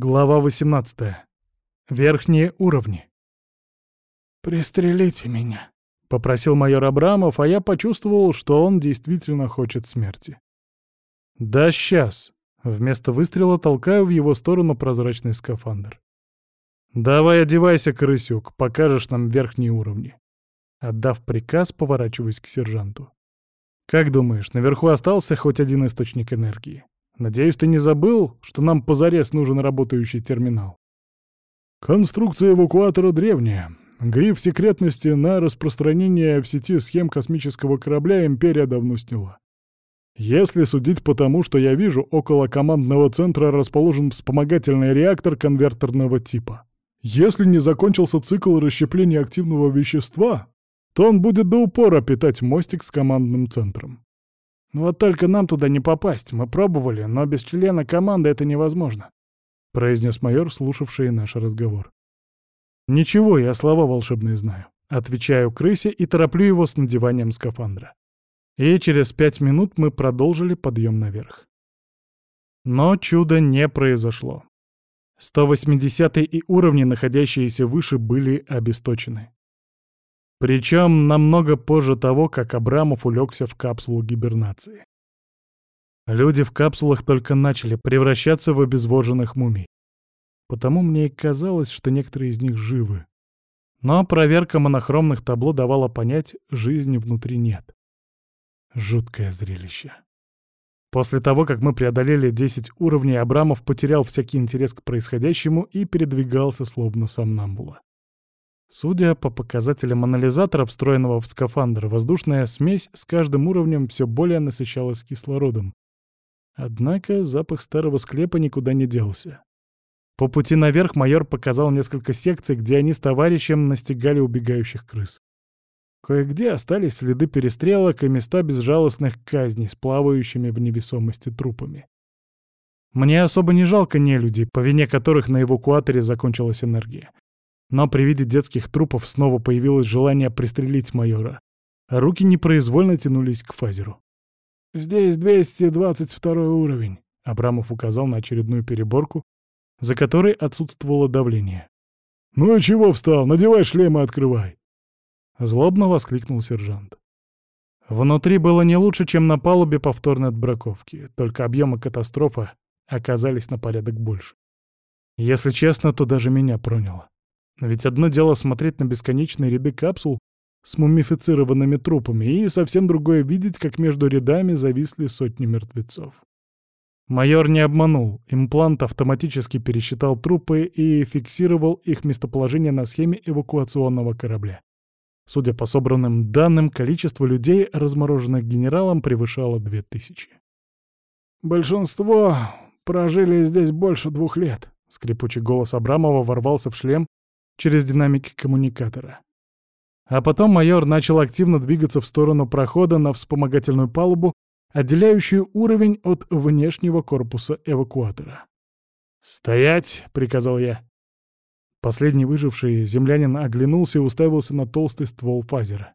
Глава 18. Верхние уровни. «Пристрелите меня», — попросил майор Абрамов, а я почувствовал, что он действительно хочет смерти. «Да сейчас», — вместо выстрела толкаю в его сторону прозрачный скафандр. «Давай одевайся, крысюк, покажешь нам верхние уровни». Отдав приказ, поворачиваюсь к сержанту. «Как думаешь, наверху остался хоть один источник энергии?» Надеюсь, ты не забыл, что нам позарез нужен работающий терминал. Конструкция эвакуатора древняя. Гриф секретности на распространение в сети схем космического корабля Империя давно сняла. Если судить по тому, что я вижу, около командного центра расположен вспомогательный реактор конвертерного типа. Если не закончился цикл расщепления активного вещества, то он будет до упора питать мостик с командным центром. «Вот только нам туда не попасть. Мы пробовали, но без члена команды это невозможно», — произнес майор, слушавший наш разговор. «Ничего, я слова волшебные знаю». Отвечаю крысе и тороплю его с надеванием скафандра. И через пять минут мы продолжили подъем наверх. Но чуда не произошло. 180 и уровни, находящиеся выше, были обесточены. Причем намного позже того, как Абрамов улегся в капсулу гибернации. Люди в капсулах только начали превращаться в обезвоженных мумий. Потому мне и казалось, что некоторые из них живы. Но проверка монохромных табло давала понять, жизни внутри нет. Жуткое зрелище. После того, как мы преодолели 10 уровней, Абрамов потерял всякий интерес к происходящему и передвигался словно сомнамбула. Судя по показателям анализатора, встроенного в скафандр, воздушная смесь с каждым уровнем все более насыщалась кислородом. Однако запах старого склепа никуда не делся. По пути наверх майор показал несколько секций, где они с товарищем настигали убегающих крыс. Кое-где остались следы перестрелок и места безжалостных казней с плавающими в невесомости трупами. Мне особо не жалко нелюдей, по вине которых на эвакуаторе закончилась энергия. Но при виде детских трупов снова появилось желание пристрелить майора, руки непроизвольно тянулись к фазеру. «Здесь 222 уровень», — Абрамов указал на очередную переборку, за которой отсутствовало давление. «Ну и чего встал? Надевай шлем и открывай!» Злобно воскликнул сержант. Внутри было не лучше, чем на палубе повторной отбраковки, только объемы катастрофы оказались на порядок больше. Если честно, то даже меня проняло. Ведь одно дело смотреть на бесконечные ряды капсул с мумифицированными трупами, и совсем другое видеть, как между рядами зависли сотни мертвецов. Майор не обманул. Имплант автоматически пересчитал трупы и фиксировал их местоположение на схеме эвакуационного корабля. Судя по собранным данным, количество людей, размороженных генералом, превышало две тысячи. «Большинство прожили здесь больше двух лет», — скрипучий голос Абрамова ворвался в шлем, через динамики коммуникатора. А потом майор начал активно двигаться в сторону прохода на вспомогательную палубу, отделяющую уровень от внешнего корпуса эвакуатора. «Стоять!» — приказал я. Последний выживший землянин оглянулся и уставился на толстый ствол фазера.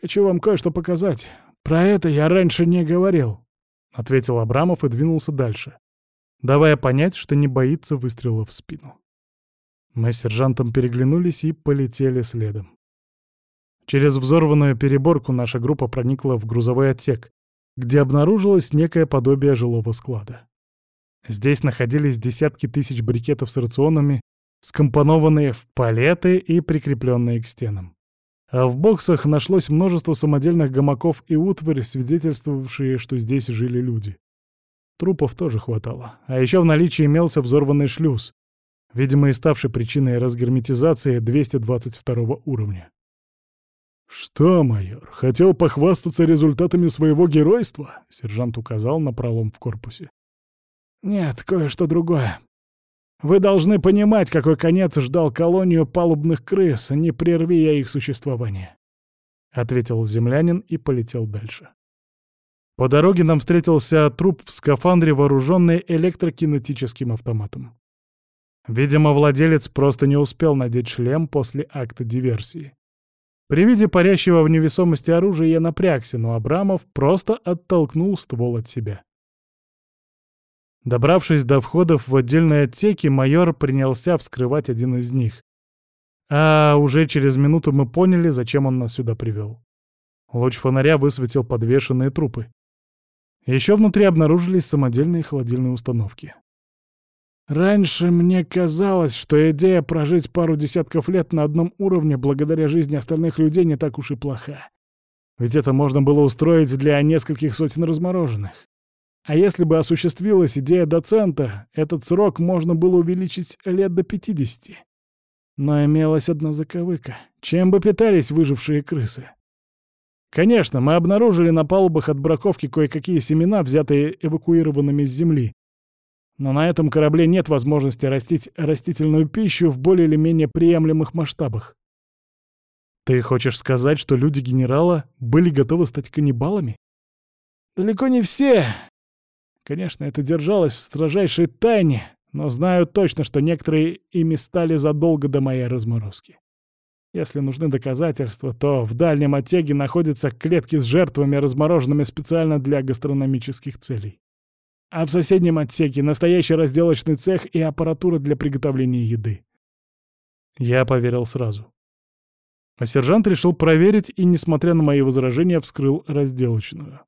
«Хочу вам кое-что показать. Про это я раньше не говорил», — ответил Абрамов и двинулся дальше, давая понять, что не боится выстрела в спину. Мы с сержантом переглянулись и полетели следом. Через взорванную переборку наша группа проникла в грузовой отсек, где обнаружилось некое подобие жилого склада. Здесь находились десятки тысяч брикетов с рационами, скомпонованные в палеты и прикрепленные к стенам. А в боксах нашлось множество самодельных гамаков и утварь, свидетельствовавшие, что здесь жили люди. Трупов тоже хватало. А еще в наличии имелся взорванный шлюз, видимо, и ставший причиной разгерметизации 222 уровня. «Что, майор, хотел похвастаться результатами своего геройства?» — сержант указал на пролом в корпусе. «Нет, кое-что другое. Вы должны понимать, какой конец ждал колонию палубных крыс, не прерви я их существование», — ответил землянин и полетел дальше. По дороге нам встретился труп в скафандре, вооруженный электрокинетическим автоматом. Видимо, владелец просто не успел надеть шлем после акта диверсии. При виде парящего в невесомости оружия я напрягся, но Абрамов просто оттолкнул ствол от себя. Добравшись до входов в отдельные отсеки, майор принялся вскрывать один из них. А уже через минуту мы поняли, зачем он нас сюда привел. Луч фонаря высветил подвешенные трупы. Еще внутри обнаружились самодельные холодильные установки. Раньше мне казалось, что идея прожить пару десятков лет на одном уровне благодаря жизни остальных людей не так уж и плоха. Ведь это можно было устроить для нескольких сотен размороженных. А если бы осуществилась идея доцента, этот срок можно было увеличить лет до 50. Но имелась одна заковыка. Чем бы питались выжившие крысы? Конечно, мы обнаружили на палубах от браковки кое-какие семена, взятые эвакуированными с Земли. Но на этом корабле нет возможности растить растительную пищу в более или менее приемлемых масштабах. Ты хочешь сказать, что люди генерала были готовы стать каннибалами? Далеко не все, Конечно, это держалось в строжайшей тайне, но знаю точно, что некоторые ими стали задолго до моей разморозки. Если нужны доказательства, то в дальнем отсеге находятся клетки с жертвами, размороженными специально для гастрономических целей. А в соседнем отсеке настоящий разделочный цех и аппаратура для приготовления еды. Я поверил сразу. А сержант решил проверить и, несмотря на мои возражения, вскрыл разделочную.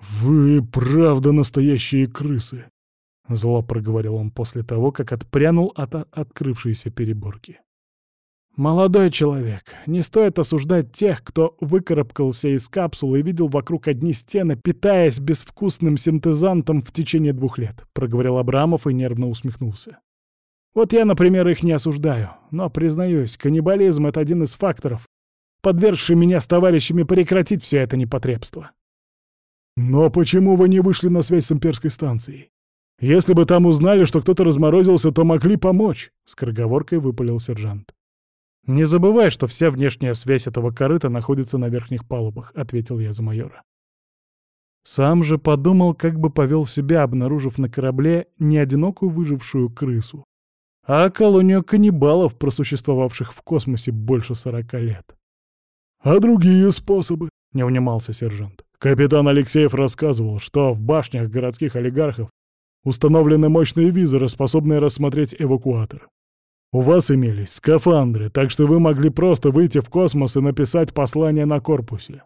«Вы правда настоящие крысы!» — зло проговорил он после того, как отпрянул от открывшейся переборки. «Молодой человек, не стоит осуждать тех, кто выкарабкался из капсулы и видел вокруг одни стены, питаясь безвкусным синтезантом в течение двух лет», — проговорил Абрамов и нервно усмехнулся. «Вот я, например, их не осуждаю, но, признаюсь, каннибализм — это один из факторов, подвергший меня с товарищами прекратить все это непотребство». «Но почему вы не вышли на связь с имперской станцией? Если бы там узнали, что кто-то разморозился, то могли помочь», — скороговоркой выпалил сержант. «Не забывай, что вся внешняя связь этого корыта находится на верхних палубах», — ответил я за майора. Сам же подумал, как бы повел себя, обнаружив на корабле не одинокую выжившую крысу, а колонию каннибалов, просуществовавших в космосе больше сорока лет. «А другие способы?» — не унимался сержант. Капитан Алексеев рассказывал, что в башнях городских олигархов установлены мощные визоры, способные рассмотреть эвакуатор. У вас имелись скафандры, так что вы могли просто выйти в космос и написать послание на корпусе.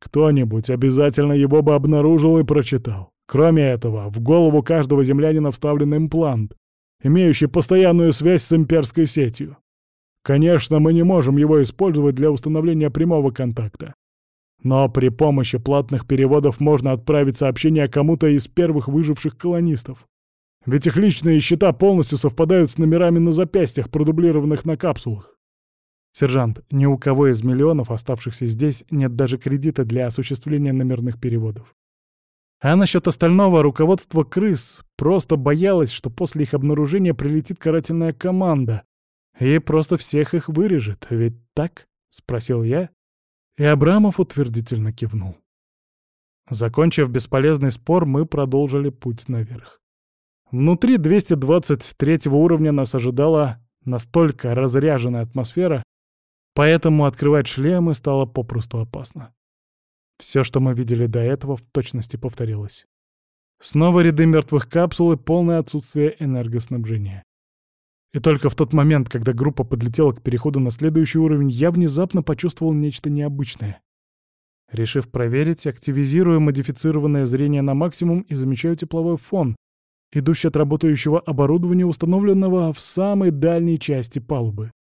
Кто-нибудь обязательно его бы обнаружил и прочитал. Кроме этого, в голову каждого землянина вставлен имплант, имеющий постоянную связь с имперской сетью. Конечно, мы не можем его использовать для установления прямого контакта. Но при помощи платных переводов можно отправить сообщение кому-то из первых выживших колонистов. Ведь их личные счета полностью совпадают с номерами на запястьях, продублированных на капсулах. Сержант, ни у кого из миллионов, оставшихся здесь, нет даже кредита для осуществления номерных переводов. А насчет остального руководство крыс просто боялось, что после их обнаружения прилетит карательная команда и просто всех их вырежет. Ведь так? — спросил я, и Абрамов утвердительно кивнул. Закончив бесполезный спор, мы продолжили путь наверх. Внутри 223 уровня нас ожидала настолько разряженная атмосфера, поэтому открывать шлемы стало попросту опасно. Все, что мы видели до этого, в точности повторилось. Снова ряды мертвых капсул и полное отсутствие энергоснабжения. И только в тот момент, когда группа подлетела к переходу на следующий уровень, я внезапно почувствовал нечто необычное. Решив проверить, активизирую модифицированное зрение на максимум и замечаю тепловой фон, идущий от работающего оборудования, установленного в самой дальней части палубы.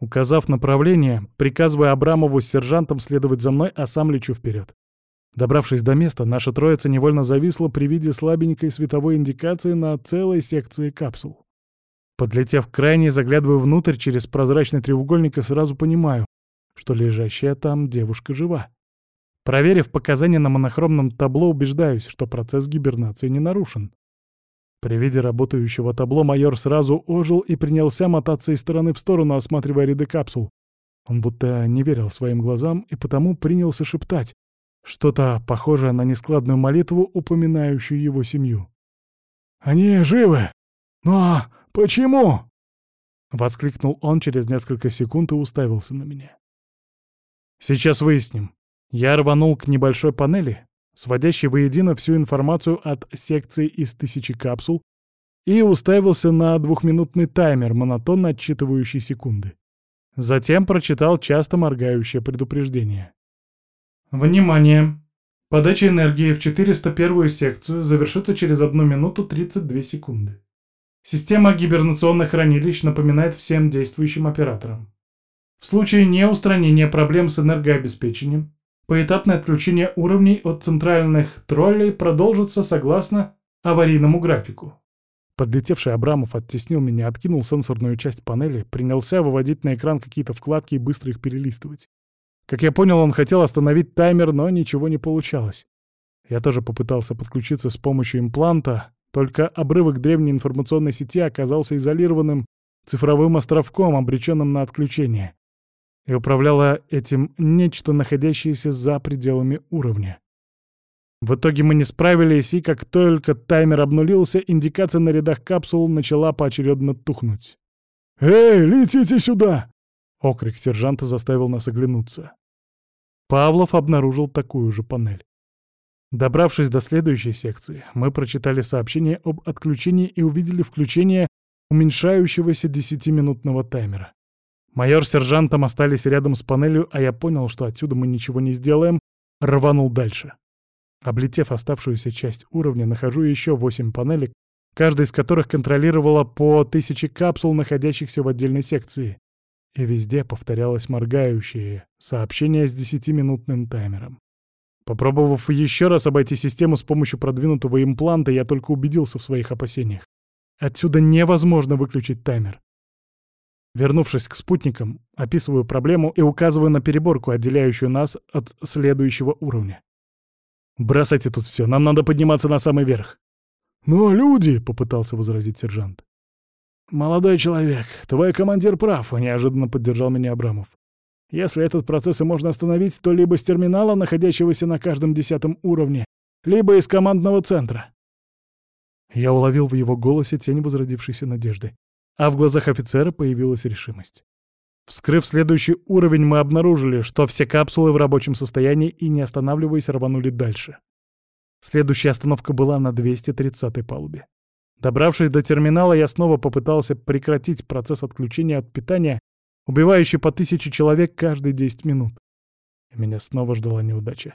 Указав направление, приказывая Абрамову с сержантом следовать за мной, а сам лечу вперед. Добравшись до места, наша троица невольно зависла при виде слабенькой световой индикации на целой секции капсул. Подлетев к крайней, заглядываю внутрь через прозрачный треугольник и сразу понимаю, что лежащая там девушка жива. Проверив показания на монохромном табло, убеждаюсь, что процесс гибернации не нарушен. При виде работающего табло майор сразу ожил и принялся мотаться из стороны в сторону, осматривая ряды капсул. Он будто не верил своим глазам и потому принялся шептать, что-то похожее на нескладную молитву, упоминающую его семью. «Они живы! Но Почему?» Воскликнул он через несколько секунд и уставился на меня. «Сейчас выясним». Я рванул к небольшой панели, сводящий воедино всю информацию от секции из тысячи капсул, и уставился на двухминутный таймер, монотонно отсчитывающий секунды. Затем прочитал часто моргающее предупреждение. «Внимание! Подача энергии в 401 секцию завершится через 1 минуту 32 секунды. Система гибернационных хранилищ напоминает всем действующим операторам. В случае неустранения проблем с энергообеспечением, поэтапное отключение уровней от центральных троллей продолжится согласно аварийному графику. Подлетевший Абрамов оттеснил меня, откинул сенсорную часть панели, принялся выводить на экран какие-то вкладки и быстро их перелистывать. Как я понял, он хотел остановить таймер, но ничего не получалось. Я тоже попытался подключиться с помощью импланта, только обрывок древней информационной сети оказался изолированным цифровым островком, обреченным на отключение. И управляло этим нечто, находящееся за пределами уровня. В итоге мы не справились, и как только таймер обнулился, индикация на рядах капсул начала поочередно тухнуть. «Эй, летите сюда!» Окрик сержанта заставил нас оглянуться. Павлов обнаружил такую же панель. Добравшись до следующей секции, мы прочитали сообщение об отключении и увидели включение уменьшающегося десятиминутного таймера. Майор с сержантом остались рядом с панелью, а я понял, что отсюда мы ничего не сделаем, рванул дальше. Облетев оставшуюся часть уровня, нахожу еще восемь панелек, каждая из которых контролировала по тысяче капсул, находящихся в отдельной секции. И везде повторялось моргающее сообщение с десятиминутным таймером. Попробовав еще раз обойти систему с помощью продвинутого импланта, я только убедился в своих опасениях. Отсюда невозможно выключить таймер. Вернувшись к спутникам, описываю проблему и указываю на переборку, отделяющую нас от следующего уровня. «Бросайте тут все, нам надо подниматься на самый верх». «Но люди!» — попытался возразить сержант. «Молодой человек, твой командир прав», — неожиданно поддержал меня Абрамов. «Если этот процесс и можно остановить, то либо с терминала, находящегося на каждом десятом уровне, либо из командного центра». Я уловил в его голосе тень возродившейся надежды, а в глазах офицера появилась решимость. Вскрыв следующий уровень, мы обнаружили, что все капсулы в рабочем состоянии и, не останавливаясь, рванули дальше. Следующая остановка была на 230-й палубе. Добравшись до терминала, я снова попытался прекратить процесс отключения от питания, убивающий по тысяче человек каждые 10 минут. Меня снова ждала неудача.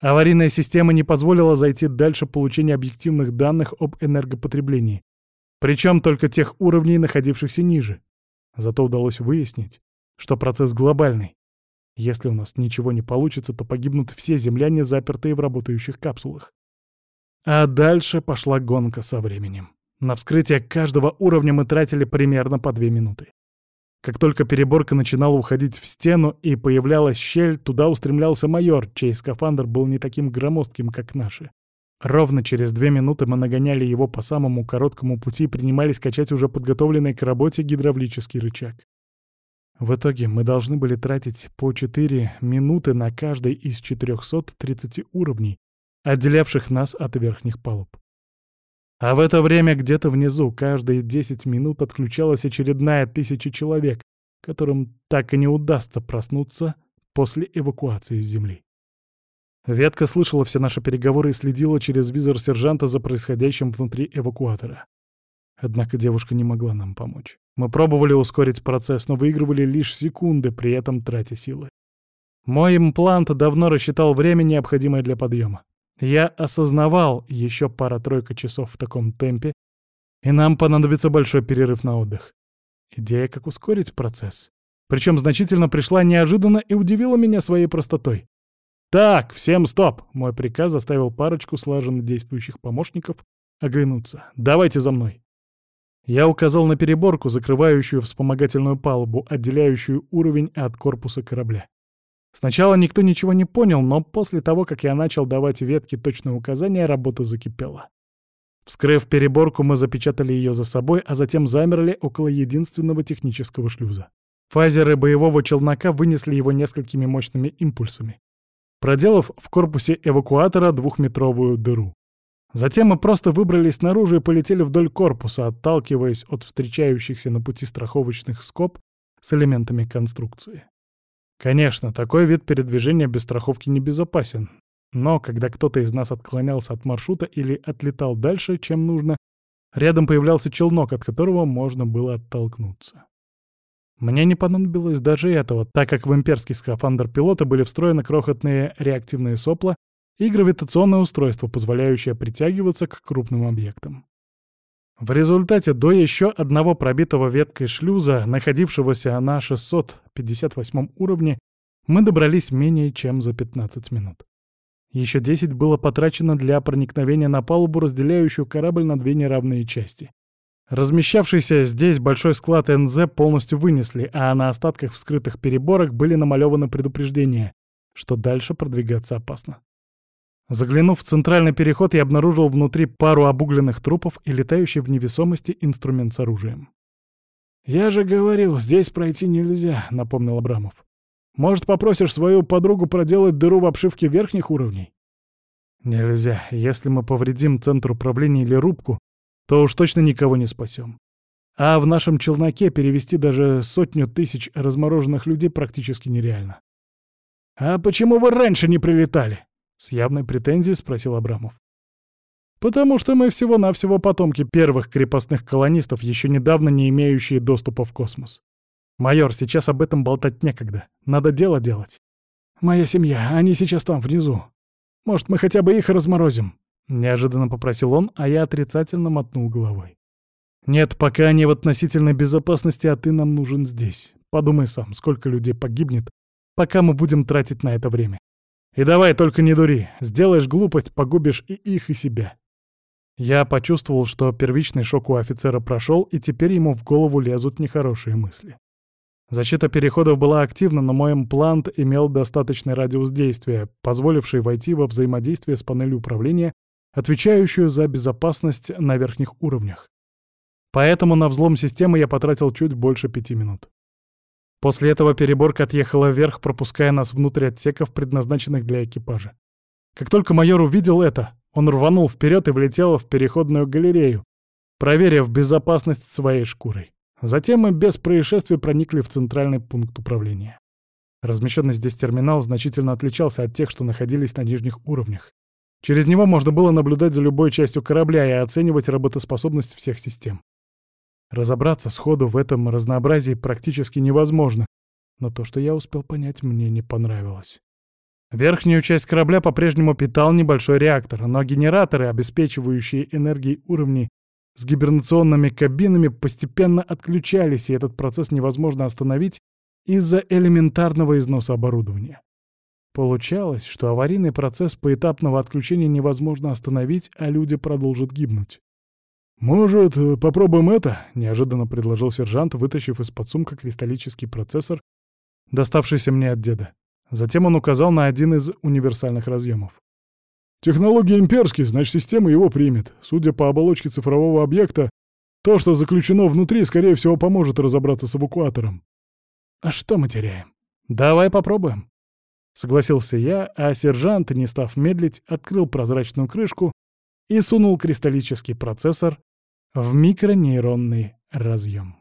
Аварийная система не позволила зайти дальше получения объективных данных об энергопотреблении, причем только тех уровней, находившихся ниже. Зато удалось выяснить, что процесс глобальный. Если у нас ничего не получится, то погибнут все земляне, запертые в работающих капсулах. А дальше пошла гонка со временем. На вскрытие каждого уровня мы тратили примерно по две минуты. Как только переборка начинала уходить в стену и появлялась щель, туда устремлялся майор, чей скафандр был не таким громоздким, как наши. Ровно через две минуты мы нагоняли его по самому короткому пути и принимались качать уже подготовленный к работе гидравлический рычаг. В итоге мы должны были тратить по 4 минуты на каждый из 430 уровней, отделявших нас от верхних палуб. А в это время где-то внизу каждые 10 минут отключалась очередная тысяча человек, которым так и не удастся проснуться после эвакуации с Земли. Ветка слышала все наши переговоры и следила через визор сержанта за происходящим внутри эвакуатора. Однако девушка не могла нам помочь. Мы пробовали ускорить процесс, но выигрывали лишь секунды, при этом тратя силы. Мой имплант давно рассчитал время, необходимое для подъема. Я осознавал еще пара-тройка часов в таком темпе, и нам понадобится большой перерыв на отдых. Идея, как ускорить процесс. Причем значительно пришла неожиданно и удивила меня своей простотой. «Так, всем стоп!» — мой приказ заставил парочку слаженно действующих помощников оглянуться. «Давайте за мной!» Я указал на переборку, закрывающую вспомогательную палубу, отделяющую уровень от корпуса корабля. Сначала никто ничего не понял, но после того, как я начал давать ветке точные указания, работа закипела. Вскрыв переборку, мы запечатали ее за собой, а затем замерли около единственного технического шлюза. Фазеры боевого челнока вынесли его несколькими мощными импульсами проделав в корпусе эвакуатора двухметровую дыру. Затем мы просто выбрались наружу и полетели вдоль корпуса, отталкиваясь от встречающихся на пути страховочных скоб с элементами конструкции. Конечно, такой вид передвижения без страховки небезопасен, Но когда кто-то из нас отклонялся от маршрута или отлетал дальше, чем нужно, рядом появлялся челнок, от которого можно было оттолкнуться. Мне не понадобилось даже этого, так как в имперский скафандр пилота были встроены крохотные реактивные сопла и гравитационное устройство, позволяющее притягиваться к крупным объектам. В результате до еще одного пробитого веткой шлюза, находившегося на 658 уровне, мы добрались менее чем за 15 минут. Еще 10 было потрачено для проникновения на палубу, разделяющую корабль на две неравные части. Размещавшийся здесь большой склад НЗ полностью вынесли, а на остатках вскрытых переборок были намалеваны предупреждения, что дальше продвигаться опасно. Заглянув в центральный переход, я обнаружил внутри пару обугленных трупов и летающий в невесомости инструмент с оружием. «Я же говорил, здесь пройти нельзя», — напомнил Абрамов. «Может, попросишь свою подругу проделать дыру в обшивке верхних уровней?» «Нельзя. Если мы повредим центр управления или рубку, то уж точно никого не спасем. А в нашем челноке перевести даже сотню тысяч размороженных людей практически нереально. «А почему вы раньше не прилетали?» — с явной претензией спросил Абрамов. «Потому что мы всего-навсего потомки первых крепостных колонистов, еще недавно не имеющие доступа в космос. Майор, сейчас об этом болтать некогда. Надо дело делать. Моя семья, они сейчас там, внизу. Может, мы хотя бы их разморозим?» Неожиданно попросил он, а я отрицательно мотнул головой. «Нет, пока они в относительной безопасности, а ты нам нужен здесь. Подумай сам, сколько людей погибнет, пока мы будем тратить на это время. И давай только не дури. Сделаешь глупость, погубишь и их, и себя». Я почувствовал, что первичный шок у офицера прошел, и теперь ему в голову лезут нехорошие мысли. Защита переходов была активна, но мой имплант имел достаточный радиус действия, позволивший войти во взаимодействие с панелью управления отвечающую за безопасность на верхних уровнях. Поэтому на взлом системы я потратил чуть больше пяти минут. После этого переборка отъехала вверх, пропуская нас внутрь отсеков, предназначенных для экипажа. Как только майор увидел это, он рванул вперед и влетел в переходную галерею, проверив безопасность своей шкурой. Затем мы без происшествий проникли в центральный пункт управления. Размещенный здесь терминал значительно отличался от тех, что находились на нижних уровнях. Через него можно было наблюдать за любой частью корабля и оценивать работоспособность всех систем. Разобраться сходу в этом разнообразии практически невозможно, но то, что я успел понять, мне не понравилось. Верхнюю часть корабля по-прежнему питал небольшой реактор, но генераторы, обеспечивающие энергией уровни с гибернационными кабинами, постепенно отключались, и этот процесс невозможно остановить из-за элементарного износа оборудования. Получалось, что аварийный процесс поэтапного отключения невозможно остановить, а люди продолжат гибнуть. «Может, попробуем это?» — неожиданно предложил сержант, вытащив из-под сумка кристаллический процессор, доставшийся мне от деда. Затем он указал на один из универсальных разъемов. «Технология имперский, значит, система его примет. Судя по оболочке цифрового объекта, то, что заключено внутри, скорее всего, поможет разобраться с эвакуатором». «А что мы теряем? Давай попробуем». Согласился я, а сержант, не став медлить, открыл прозрачную крышку и сунул кристаллический процессор в микронейронный разъем.